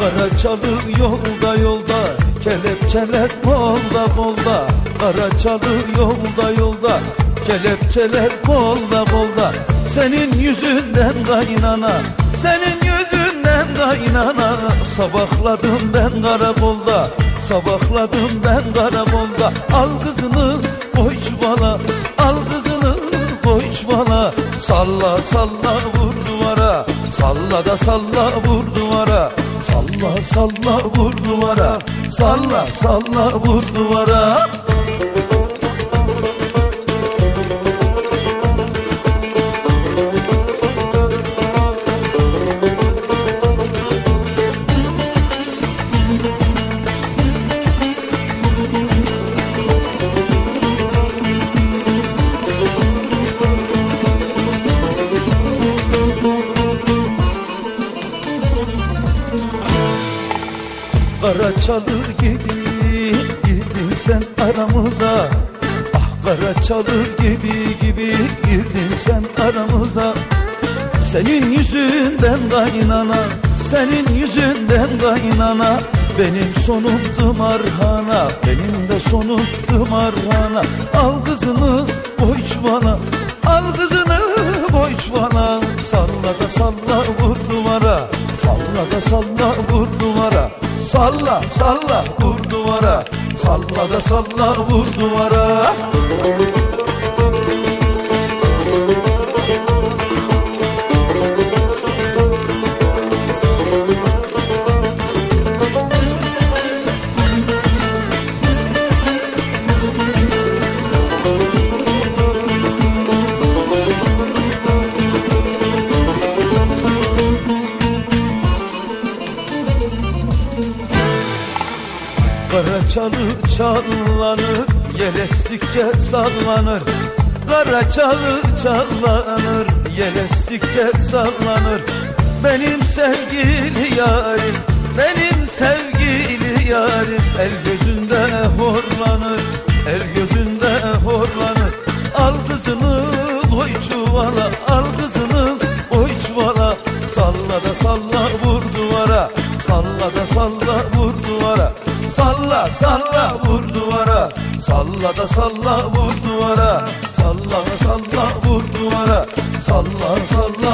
Kara çalır yolda yolda Kelepçeler bolda bolda Kara çalır yolda yolda. Kelepçeler bolda bolda Senin yüzünden kaynana. Senin yüzünden kaynana. Sabahladım ben karakolda Sabahladım ben karakolda. Al kızını koy çuvala Al kızını koy çuvala Salla salla vur duvara Salla da salla vur duvara Salla salla vur duvara. Salla salla vur duvara çalır gibi girdin sen aramıza. Ah kara çalır gibi gibi girdin sen aramıza. Senin yüzünden kaynana Senin yüzünden kaynana Benim sonum tımarhana Benim de sonum tımarhana Al kızını koy çuvala Salla salla vur duvara. Salla da salla vur duvara Kara çalı çallanır Yel estikçe sallanır. Kara çalı çallanır Yel estikçe sallanır. Benim sevgili yarim Benim sevgili yarim El gözünde horlanır El gözünde horlanır. Al kızını koy çuvala Al kızını koy çuvala. Salla da salla vur duvara Salla da salla vur duvara Salla salla vur duvara. Salla da salla vur duvara. Salla da salla vur duvara. Salla salla